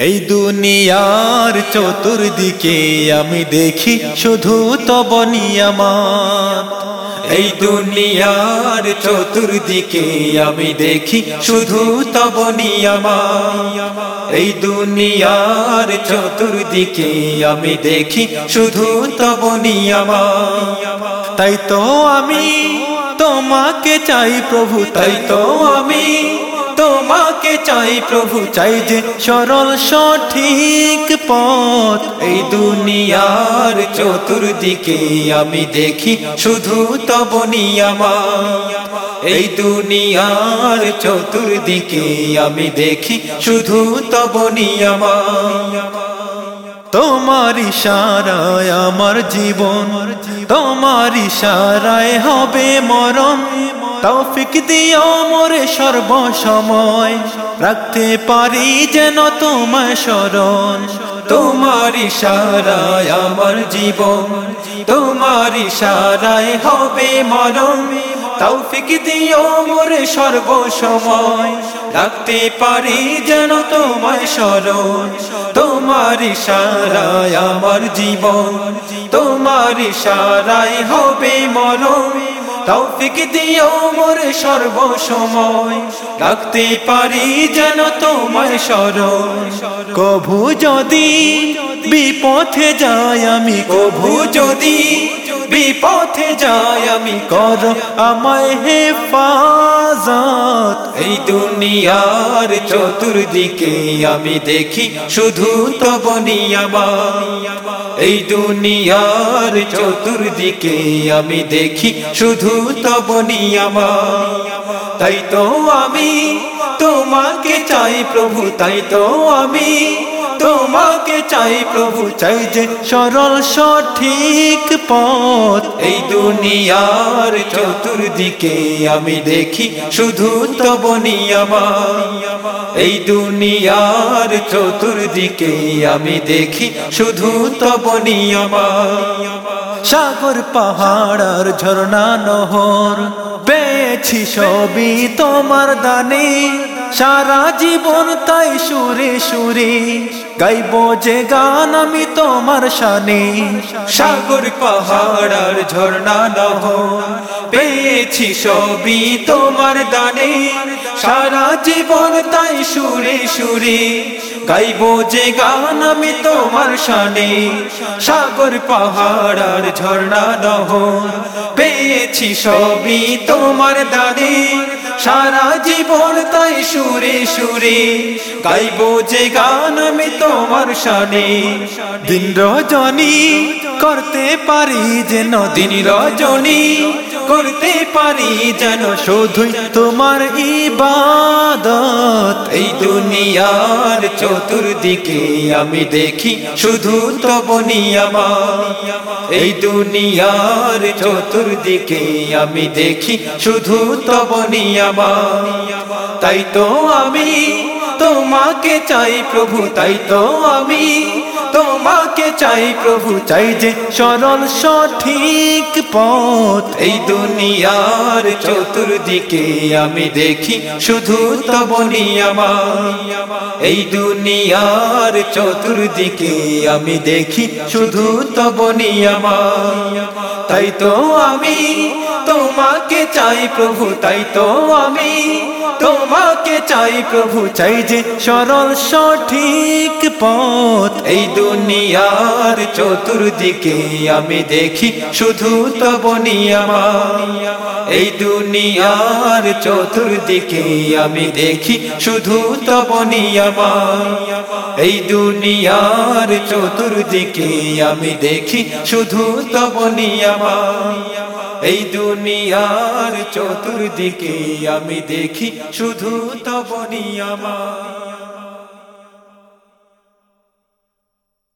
এই দুনিয়ার চতুর্দিকে আমি দেখি শুধু তব নিয়ামাত। এই দুনিয়ার চতুর্দিকে আমি দেখি শুধু তব নিয়ামাত। এই দুনিয়ার চতুর্দিকে আমি দেখি শুধু তব নিয়ামাত। তাই তো আমি তোমাকে চাই প্রভু, তাই তো আমি তোমাকে চাই প্রভু, চাই যে সরল সঠিক পথ। এই দুনিয়ার চতুর্দিকে আমি দেখি শুধু তব নিয়ামাত। এই দুনিয়ার চতুর্দিকে আমি দেখি শুধু তব নিয়ামাত। তোমার ইশারায় আমার জীবন, তোমার ইশারায় হবে মরণ। তৌফিক দিও মোরে সর্বসময়, রাখতে পারি যেন তোমার স্মরণ। তোমার ইশারায় আমার জীবন, তোমার ইশারায় হবে মরণ। তৌফিক দিও মোরে সর্বসময়। রাখতে পারি যেন তোমার স্মরণ। তোমার ইশারায় আমার জীবন। তোমার ইশারায় হবে মরণ। তৌফিক দিও মোর সর্বসময়। রাখতে পারি যেন তোমায় স্মরণ। কভু যদি বিপথে যাই আমি, কভু যদি বিপথে যাই আমি কর আমায় হে হেফাজত। এই দুনিয়ার চতুর্দিকে আমি দেখি শুধু তব এই দুনিয়ার চতুর্দিকে আমি দেখি শুধু তব তাই তো আমি তোমাকে চাই প্রভু, তাই তো আমি তোমাকে চাই প্রভু, চাই যে সরল সঠিক পথ। এই দুনিয়ার চতুর্দিকে আমি দেখি শুধু তব এই দুনিয়ার চতুর্দিকে আমি দেখি শুধু তব সাগর পাহাড় আর ঝর্ণা নহর, পেয়েছি সবই তোমার দানে। সারা জীবন তাই সুরে সুরে গাইব যে গান আমি তোমার শানে। সাগর পাহাড় আর ঝর্ণা নহর পেয়েছি সবই তোমার দানে। সারা জীবন তাই সুরে সুরে গাইব যে গান আমি তোমার শানে। সাগর পাহাড় আর ঝর্ণা নহর পেয়েছি সবই তোমার দানে। সারা জীবন তাই সুরে সুরে গাইব যে গান আমি তোমার শানে। দিন রজনী করতে পারি যেন দিন রজনী করতে পারি যেন শুধুই তোমার ইবাদত। এই দুনিয়ার চতুর্দিকে আমি দেখি শুধু তব এই দুনিয়ার চতুর্দিকে আমি দেখি শুধু তব তাই তো আমি তোমাকে চাই প্রভু, তাই তো আমি তোমাকে চাই প্রভু, চাই যে সরল সঠিক পথ। এই দুনিয়ার চতুর্দিকে আমি দেখি, শুধু তব নিয়ামত। এই দুনিয়ার চতুর্দিকে আমি দেখি, শুধু তব নিয়ামত। তাই তো আমি তোমাকে চাই প্রভু, তাই তো আমি তোমাকে চাই প্রভু, চাই যে সরল সঠিক পথ, এই দুনিয়ার চতুর্দিকে আমি দেখি শুধু তব নিয়ামত এই দুনিয়ার চতুর্দিকে আমি দেখি শুধু তব এই দুনিয়ার চতুর্দিকে আমি দেখি শুধু তব এই দুনিয়ার চতুর্দিকে আমি দেখি শুধু তব